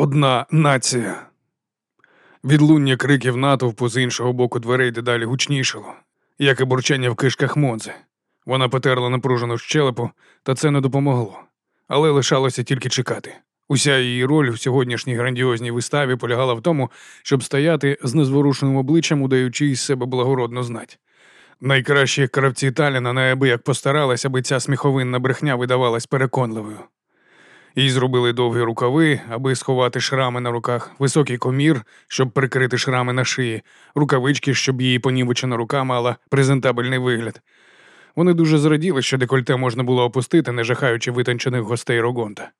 Одна нація. Відлуння криків натовпу з іншого боку дверей дедалі гучнішало, як і бурчання в кишках Монзи. Вона потерла напружену щелепу, та це не допомогло. Але лишалося тільки чекати. Уся її роль в сьогоднішній грандіозній виставі полягала в тому, щоб стояти з незворушеним обличчям, удаючи із себе благородну знать. Найкращі кравці Таліна неабияк постаралися, аби ця сміховинна брехня видавалась переконливою. Їй зробили довгі рукави, аби сховати шрами на руках, високий комір, щоб прикрити шрами на шиї, рукавички, щоб її понівечена рука мала презентабельний вигляд. Вони дуже зраділи, що декольте можна було опустити, не жахаючи витончених гостей Рогонта.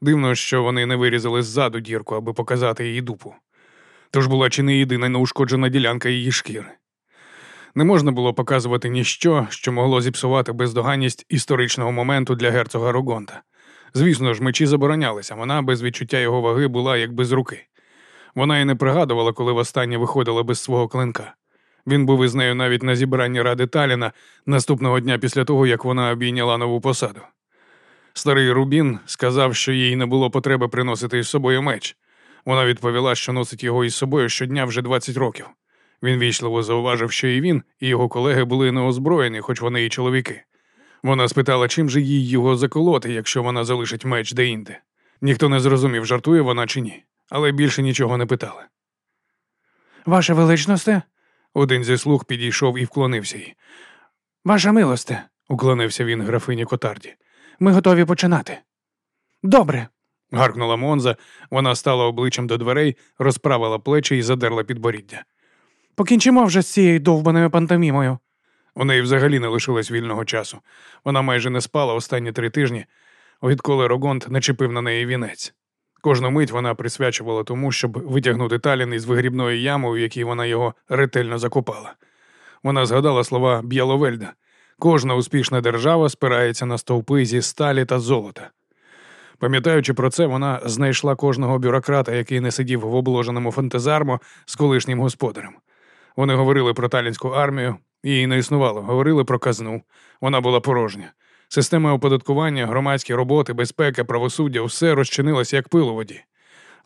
Дивно, що вони не вирізали ззаду дірку, аби показати її дупу. Тож була чи не єдина неушкоджена ділянка її шкіри. Не можна було показувати ніщо, що могло зіпсувати бездоганність історичного моменту для герцога Рогонта. Звісно ж, мечі заборонялися, вона без відчуття його ваги була як без руки. Вона і не пригадувала, коли востаннє виходила без свого клинка. Він був із нею навіть на зібранні ради Таліна наступного дня після того, як вона обійняла нову посаду. Старий Рубін сказав, що їй не було потреби приносити із собою меч. Вона відповіла, що носить його із собою щодня вже 20 років. Він вічливо зауважив, що і він, і його колеги були неозброєні, хоч вони і чоловіки. Вона спитала, чим же їй його заколоти, якщо вона залишить меч деінде. Ніхто не зрозумів, жартує вона чи ні, але більше нічого не питали. Ваше величносте, Один зі слуг підійшов і вклонився їй. ваша милосте, Уклонився він графині Котарді. ми готові починати. Добре. Гаркнула Монза, вона стала обличчям до дверей, розправила плечі і задерла підборіддя. Покінчимо вже з цією довбаною пантомімою. У неї взагалі не лишилось вільного часу. Вона майже не спала останні три тижні, відколи Рогонт начепив на неї вінець. Кожну мить вона присвячувала тому, щоб витягнути талін із вигрібної ями, у якій вона його ретельно закопала. Вона згадала слова Б'яловельда кожна успішна держава спирається на стовпи зі сталі та золота. Пам'ятаючи про це, вона знайшла кожного бюрократа, який не сидів в обложеному фантазармо з колишнім господарем. Вони говорили про талінську армію, її не існувало, говорили про казну. Вона була порожня. Система оподаткування, громадські роботи, безпека, правосуддя все розчинилося як пил воді.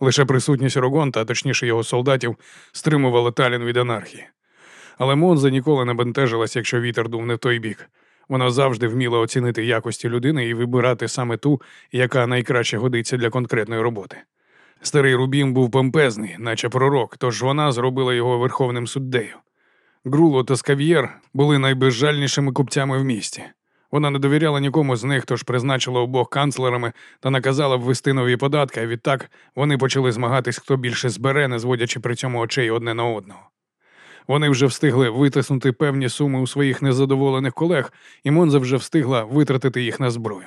Лише присутність Рогонта, а точніше його солдатів, стримувала Талін від анархії. Але Монза ніколи не бентежилась, якщо вітер дув не в той бік. Вона завжди вміла оцінити якості людини і вибирати саме ту, яка найкраще годиться для конкретної роботи. Старий Рубін був помпезний, наче пророк, тож вона зробила його верховним суддею. Груло та Скав'єр були найбезжальнішими купцями в місті. Вона не довіряла нікому з них, тож призначила обох канцлерами та наказала ввести нові податки, а відтак вони почали змагатись, хто більше збере, не зводячи при цьому очей одне на одного. Вони вже встигли витиснути певні суми у своїх незадоволених колег, і Монза вже встигла витратити їх на зброю.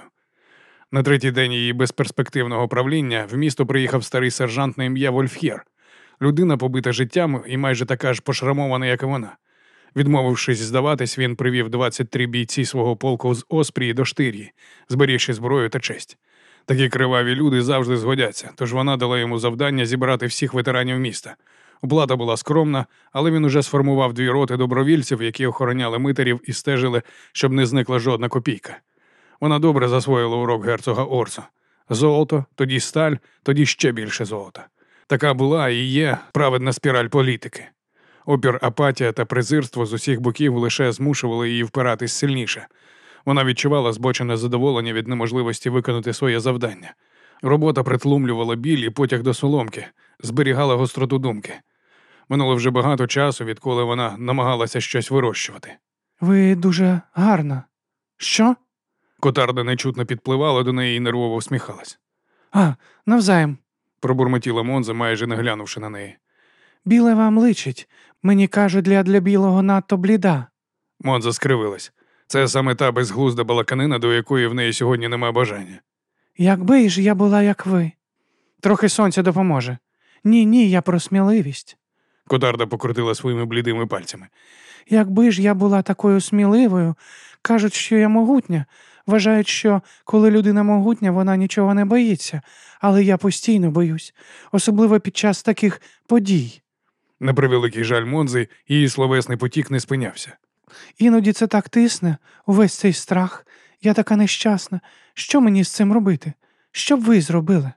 На третій день її безперспективного правління в місто приїхав старий сержант на ім'я Вольф'єр, людина, побита життям і майже така ж пошрамована, як і вона. Відмовившись здаватись, він привів 23 бійці свого полку з Оспрії до Штирії, зберігши зброю та честь. Такі криваві люди завжди згодяться, тож вона дала йому завдання зібрати всіх ветеранів міста. Оплата була скромна, але він уже сформував дві роти добровільців, які охороняли митарів і стежили, щоб не зникла жодна копійка. Вона добре засвоїла урок герцога Орсо. Золото, тоді сталь, тоді ще більше золота. Така була і є праведна спіраль політики. Опір, апатія та презирство з усіх боків лише змушували її впиратись сильніше. Вона відчувала збочене задоволення від неможливості виконати своє завдання. Робота притлумлювала біль і потяг до соломки, зберігала гостроту думки. Минуло вже багато часу, відколи вона намагалася щось вирощувати. Ви дуже гарна. Що? Котарда нечутно підпливала до неї і нервово усміхалась. А, навзаєм. Пробурмотіла Монза, майже не глянувши на неї. Біле вам личить. Мені кажуть, для для білого надто бліда. Монза скривилась. Це саме та безглузда балаканина, до якої в неї сьогодні нема бажання. Якби ж я була, як ви. Трохи сонця допоможе. Ні, ні, я про сміливість. Котарда покрутила своїми блідими пальцями. Якби ж я була такою сміливою, кажуть, що я могутня. Вважають, що коли людина могутня, вона нічого не боїться, але я постійно боюсь, особливо під час таких подій. На превеликий жаль Монзи, її словесний потік не спинявся. Іноді це так тисне, увесь цей страх. Я така нещасна. Що мені з цим робити? Що б ви зробили?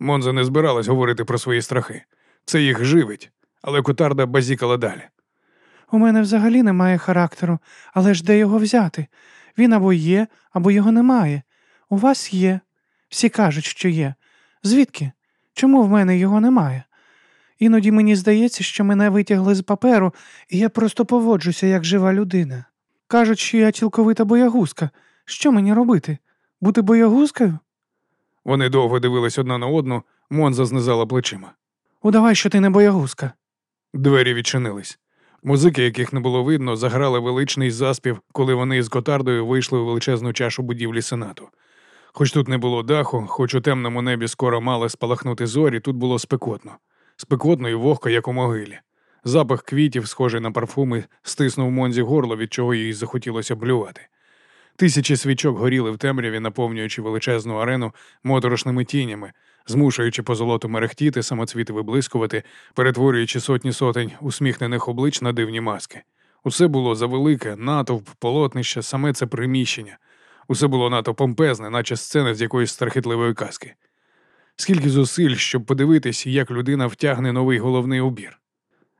Монза не збиралась говорити про свої страхи. Це їх живить, але котарда базікала далі. У мене взагалі немає характеру, але ж де його взяти? Він або є, або його немає. У вас є. Всі кажуть, що є. Звідки? Чому в мене його немає? Іноді мені здається, що мене витягли з паперу, і я просто поводжуся як жива людина. Кажуть, що я цілковита боягузка. Що мені робити? Бути боягузкою? Вони довго дивились одна на одну, Монза знизала плечима. Удавай, що ти не боягузка. Двері відчинились. Музики, яких не було видно, заграли величний заспів, коли вони з котардою вийшли у величезну чашу будівлі сенату. Хоч тут не було даху, хоч у темному небі скоро мали спалахнути зорі, тут було спекотно. Спекотно і вогко, як у могилі. Запах квітів, схожий на парфуми, стиснув Монзі горло, від чого їй захотілося блювати. Тисячі свічок горіли в темряві, наповнюючи величезну арену моторошними тінями, змушуючи по золоту мерехтіти, самоцвіти виблискувати, перетворюючи сотні сотень усміхнених облич на дивні маски. Усе було завелике, натовп, полотнище, саме це приміщення. Усе було надто помпезне, наче сцена з якоїсь страхітливої казки. Скільки зусиль, щоб подивитись, як людина втягне новий головний убір.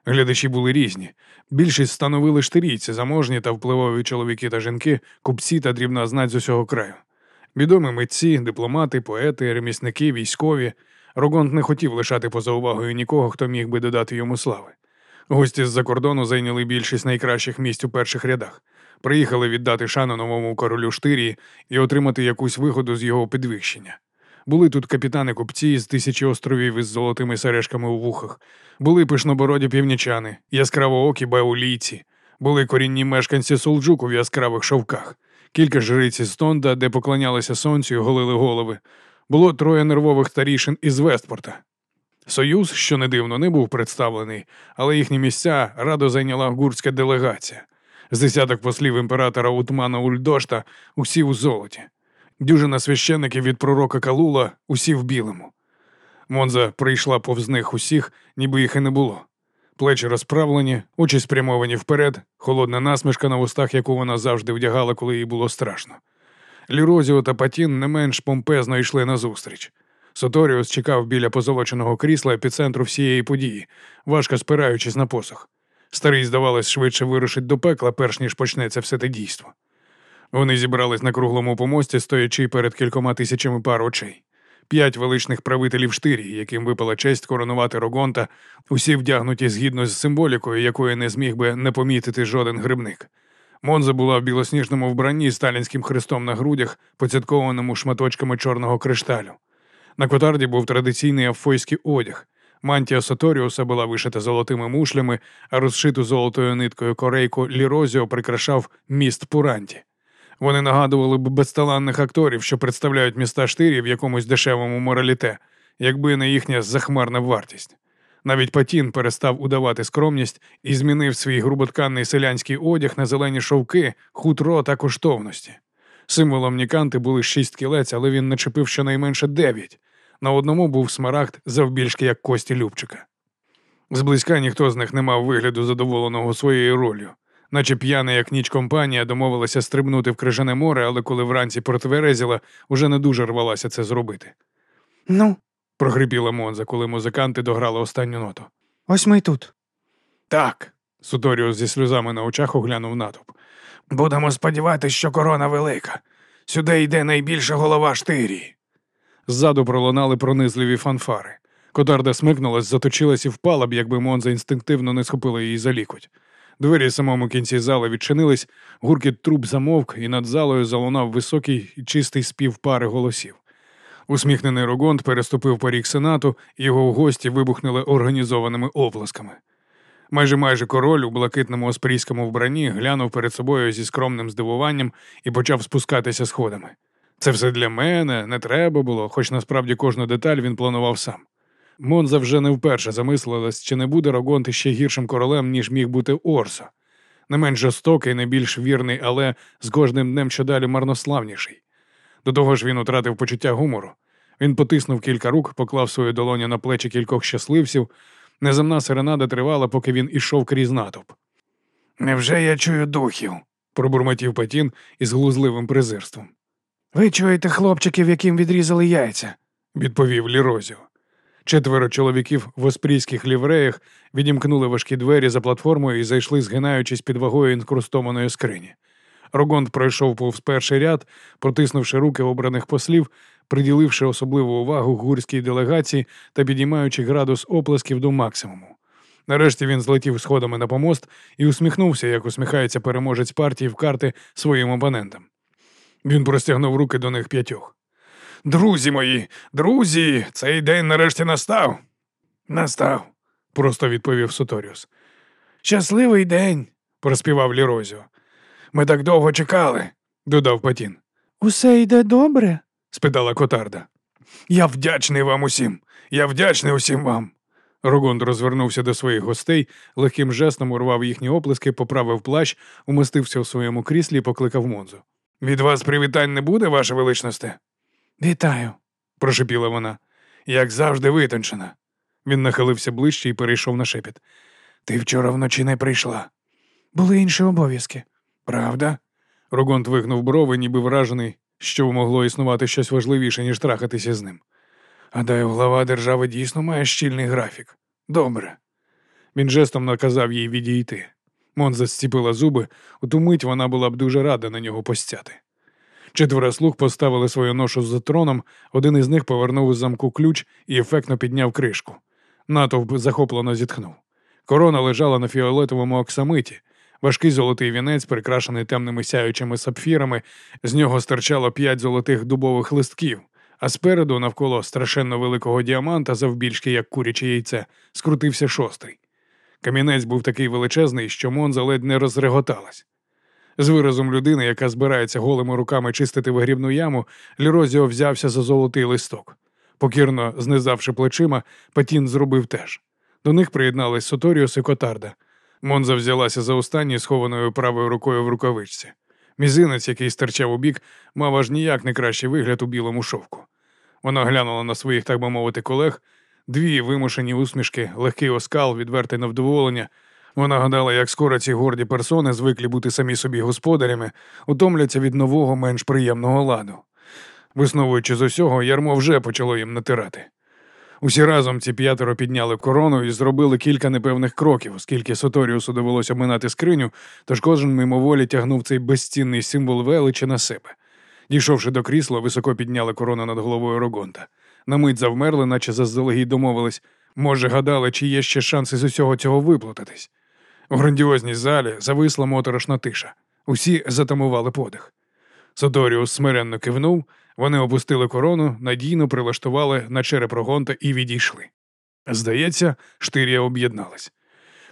Глядачі були різні. Більшість становили штирійці, заможні та впливові чоловіки та жінки, купці та дрібна знать з усього краю. Відомі митці, дипломати, поети, ремісники, військові. Рогонт не хотів лишати поза увагою нікого, хто міг би додати йому слави. Гості з-за кордону зайняли більшість найкращих місць у перших рядах. Приїхали віддати шану новому королю Штирії і отримати якусь вигоду з його підвищення. Були тут капітани купці з тисячі островів із золотими сережками у вухах, були пишнобороді північани, яскравоокі баулійці, були корінні мешканці Солджуку в яскравих шовках, кілька жриць із Тонда, де поклонялися сонцю і голили голови. Було троє нервових старішин із Вестпорта. Союз, що не дивно, не був представлений, але їхні місця радо зайняла гурська делегація. З десяток послів імператора Утмана Ульдошта усі у золоті. Дюжина священиків від пророка Калула усі в білому. Монза прийшла повз них усіх, ніби їх і не було. Плечі розправлені, очі спрямовані вперед, холодна насмішка на вустах, яку вона завжди вдягала, коли їй було страшно. Лірозіо та Патін не менш помпезно йшли назустріч. Соторіус чекав біля позолоченого крісла епіцентру всієї події, важко спираючись на посох. Старий, здавалось, швидше вирушить до пекла, перш ніж почнеться все те дійство. Вони зібрались на круглому помості, стоячи перед кількома тисячами пар очей. П'ять величних правителів штирі, яким випала честь коронувати Рогонта, усі вдягнуті згідно з символікою, якої не зміг би не помітити жоден грибник. Монза була в білосніжному вбранні з сталінським хрестом на грудях, поцяткованому шматочками чорного кришталю. На котарді був традиційний афойський одяг. Мантія Соторіуса була вишита золотими мушлями, а розшиту золотою ниткою корейку Лірозіо прикрашав міст Пуранті. Вони нагадували б безталанних акторів, що представляють міста штирі в якомусь дешевому мораліте, якби не їхня захмарна вартість. Навіть Патін перестав удавати скромність і змінив свій груботканний селянський одяг на зелені шовки, хутро та коштовності. Символом Ніканти були шість кілець, але він начепив щонайменше дев'ять. На одному був смарагд завбільшки, як кості Любчика. Зблизька ніхто з них не мав вигляду задоволеного своєю ролью. Наче п'яна, як ніч компанія, домовилася стрибнути в крижане море, але коли вранці протверезіла, уже не дуже рвалася це зробити. Ну, Прогрипіла Монза, коли музиканти дограли останню ноту. ось ми й тут. Так. Суторіус зі сльозами на очах оглянув натовп. Будемо сподіватися, що корона велика. Сюди йде найбільша голова штирії. Ззаду пролунали пронизливі фанфари. Котарда смикнулась, заточилась і впала б, якби Монза інстинктивно не схопила її за лікоть. Двері в самому кінці зали відчинились, гуркіт труб замовк, і над залою залунав високий чистий спів пари голосів. Усміхнений Рогонт переступив поріг сенату, його гості вибухнули організованими оплесками. Майже майже король у блакитному оспрійському вбранні глянув перед собою зі скромним здивуванням і почав спускатися сходами. Це все для мене не треба було, хоч насправді кожну деталь він планував сам. Монза вже не вперше замислилась, чи не буде Рогонт іще гіршим королем, ніж міг бути Орсо. Не менш жорстокий, не більш вірний, але з кожним днем щодалі марнославніший. До того ж він утратив почуття гумору. Він потиснув кілька рук, поклав свою долоню на плечі кількох щасливців. Неземна серенада тривала, поки він ішов крізь натовп. Невже я чую духів? пробурмотів Патін із глузливим презирством. Ви чуєте хлопчиків, яким відрізали яйця? Відповів Лірозіо. Четверо чоловіків в оспрійських лівреях відімкнули важкі двері за платформою і зайшли, згинаючись під вагою інкрустованої скрині. Рогонд пройшов повз перший ряд, протиснувши руки обраних послів, приділивши особливу увагу гурській делегації та підіймаючи градус оплесків до максимуму. Нарешті він злетів сходами на помост і усміхнувся, як усміхається переможець партії в карти своїм опонентам. Він простягнув руки до них п'ятьох. Друзі мої, друзі, цей день нарешті настав. Настав, просто відповів Суторіус. Щасливий день, проспівав Лірозіо. Ми так довго чекали, додав Патін. Усе йде добре? спитала Котарда. Я вдячний вам усім. Я вдячний усім вам. Рогонд розвернувся до своїх гостей, легким жестом урвав їхні оплески, поправив плащ, умостився у своєму кріслі і покликав Монзу. Від вас привітань не буде, ваше величносте? Вітаю. прошепіла вона. Як завжди витончена. Він нахилився ближче і перейшов на шепіт. Ти вчора вночі не прийшла. Були інші обов'язки. Правда? Рогонт вигнув брови, ніби вражений, що могло існувати щось важливіше, ніж трахатися з ним. Гадаю, глава держави дійсно має щільний графік. Добре. Він жестом наказав їй відійти. Монза зціпила зуби, у ту мить вона була б дуже рада на нього постяти. Четверо слуг поставили свою ношу за троном, один із них повернув із замку ключ і ефектно підняв кришку. Натовп захоплено зітхнув. Корона лежала на фіолетовому оксамиті. Важкий золотий вінець, прикрашений темними сяючими сапфірами, з нього стирчало п'ять золотих дубових листків, а спереду, навколо страшенно великого діаманта, завбільшки, як куряче яйце, скрутився шостий. Камінець був такий величезний, що Монза ледь не розреготалась. З виразом людини, яка збирається голими руками чистити вигрібну яму, Лірозіо взявся за золотий листок. Покірно знизавши плечима, Патін зробив теж. До них приєднались Соторіус і Котарда. Монза взялася за останній, схованою правою рукою в рукавичці. Мізинець, який стирчав у бік, мав аж ніяк не кращий вигляд у білому шовку. Вона глянула на своїх, так би мовити, колег, дві вимушені усмішки, легкий оскал, відверте невдоволення. Вона гадала, як скоро ці горді персони, звиклі бути самі собі господарями, утомляться від нового, менш приємного ладу. Висновуючи з усього, ярмо вже почало їм натирати. Усі разом ці п'ятеро підняли корону і зробили кілька непевних кроків, оскільки Соторіусу довелося минати скриню, тож кожен мимоволі тягнув цей безцінний символ величі на себе. Дійшовши до крісла, високо підняли корону над головою Рогонта. На мить завмерли, наче заздалегідь домовились. Може, гадали, чи є ще шанси з усього цього виплутатись. У грандіозній залі зависла моторошна тиша. Усі затамували подих. Соторіус смиренно кивнув, вони опустили корону, надійно прилаштували на череп Рогонта і відійшли. Здається, штирія об'єдналась.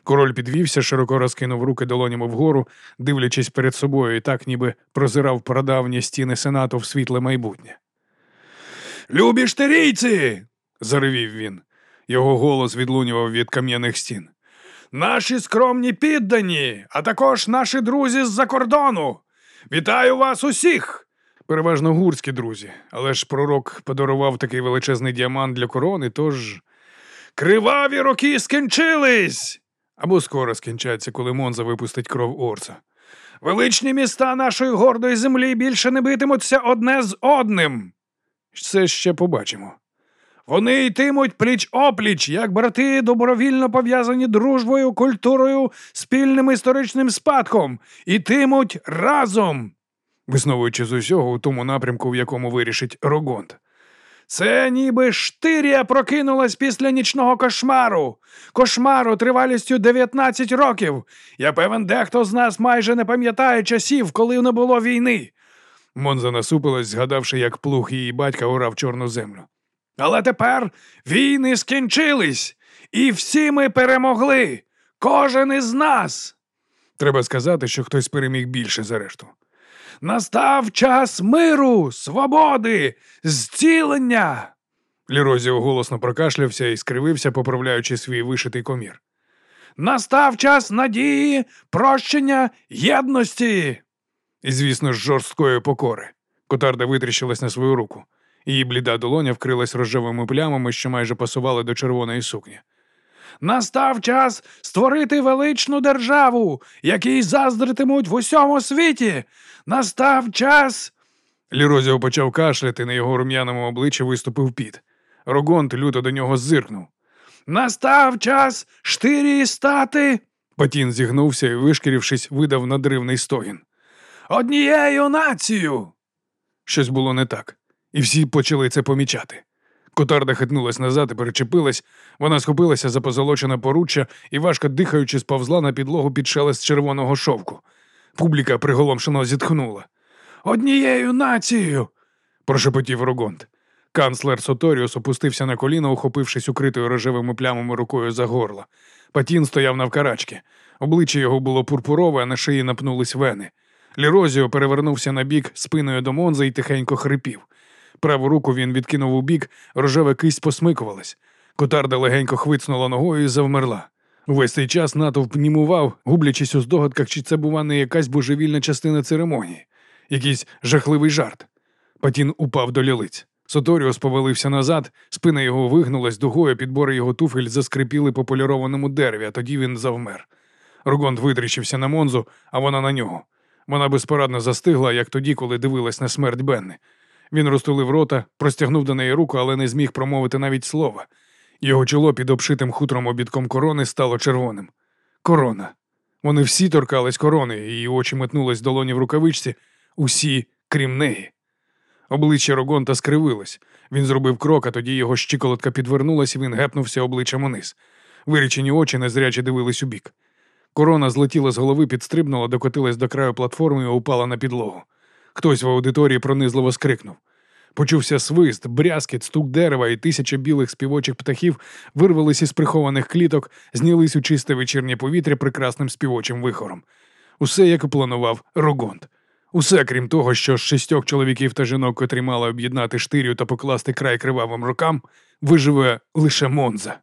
Король підвівся, широко розкинув руки долонями вгору, дивлячись перед собою і так, ніби прозирав прадавні стіни сенату в світле майбутнє. Любі штирійці. заревів він. Його голос відлунював від кам'яних стін. Наші скромні піддані, а також наші друзі з-за кордону. Вітаю вас усіх! Переважно гурські друзі, але ж пророк подарував такий величезний діамант для корони, тож. Криваві роки скінчились! Або скоро скінчаться, коли Монза випустить кров Орса. Величні міста нашої гордої землі більше не битимуться одне з одним. Це ще побачимо. Вони йтимуть пліч опліч, як брати, добровільно пов'язані дружбою, культурою, спільним історичним спадком, ітимуть разом, висновуючи з усього у тому напрямку, в якому вирішить Рогонд. Це ніби штирія прокинулась після нічного кошмару, кошмару тривалістю 19 років. Я певен, дехто з нас майже не пам'ятає часів, коли не було війни. Монза насупилась, згадавши, як плуг її батька урав чорну землю. Але тепер війни скінчились, і всі ми перемогли. Кожен із нас. Треба сказати, що хтось переміг більше за решту. Настав час миру, свободи, зцілення. Лірозіо голосно прокашлявся і скривився, поправляючи свій вишитий комір. Настав час надії, прощення, єдності. І, звісно, ж, жорсткої покори. Котарда витріщилась на свою руку. Її бліда долоня вкрилась рожевими плямами, що майже пасували до червоної сукні. Настав час створити величну державу, якій заздритимуть в усьому світі. Настав час. Лірозіо почав кашляти, на його рум'яному обличчі виступив піт. Рогонт люто до нього зиркнув. Настав час штирі стати. Патін зігнувся і, вишкірившись, видав надривний стогін. Однією нацією. Щось було не так, і всі почали це помічати. Котарда хитнулась назад і перечепилась, вона схопилася за позолочене поруччя і, важко дихаючи, сповзла на підлогу під шелест червоного шовку. Публіка приголомшено зітхнула. Однією нацією. прошепотів Рогонт. Канцлер Соторіус опустився на коліна, ухопившись укритою рожевими плямами рукою за горло. Патін стояв навкарачки. Обличчя його було пурпурове, а на шиї напнулись вени. Лірозіо перевернувся на бік спиною до Монзи і тихенько хрипів. Праву руку він відкинув у бік, рожева кисть посмикувалась. Котарда легенько хвицнула ногою і завмерла. Увесь цей час натовп німував, гублячись у здогадках, чи це бува не якась божевільна частина церемонії, якийсь жахливий жарт. Патін упав до лілиць. Соторіус повалився назад, спина його вигнулась дугою, підбори його туфель заскрипіли по полірованому дереві, а тоді він завмер. Рогонт витріщився на Монзу, а вона на нього. Вона безпорадно застигла, як тоді, коли дивилась на смерть Бенни. Він розтулив рота, простягнув до неї руку, але не зміг промовити навіть слова. Його чоло під обшитим хутром обідком корони стало червоним. Корона. Вони всі торкались корони, її очі метнулись в долоні в рукавичці, усі, крім неї. Обличчя Рогонта скривилось. Він зробив крок, а тоді його щиколотка підвернулась, і він гепнувся обличчям униз. Вирічені очі незряче дивились у бік. Корона злетіла з голови, підстрибнула, докотилась до краю платформи і упала на підлогу. Хтось в аудиторії пронизливо скрикнув. Почувся свист, брязкіт, стук дерева, і тисяча білих співочих птахів вирвались із прихованих кліток, знялись у чисте вечірнє повітря прекрасним співочим вихором. Усе, як і планував Рогонт. Усе, крім того, що з шістьох чоловіків та жінок, котрі мали об'єднати штирю та покласти край кривавим рукам, виживе лише Монза.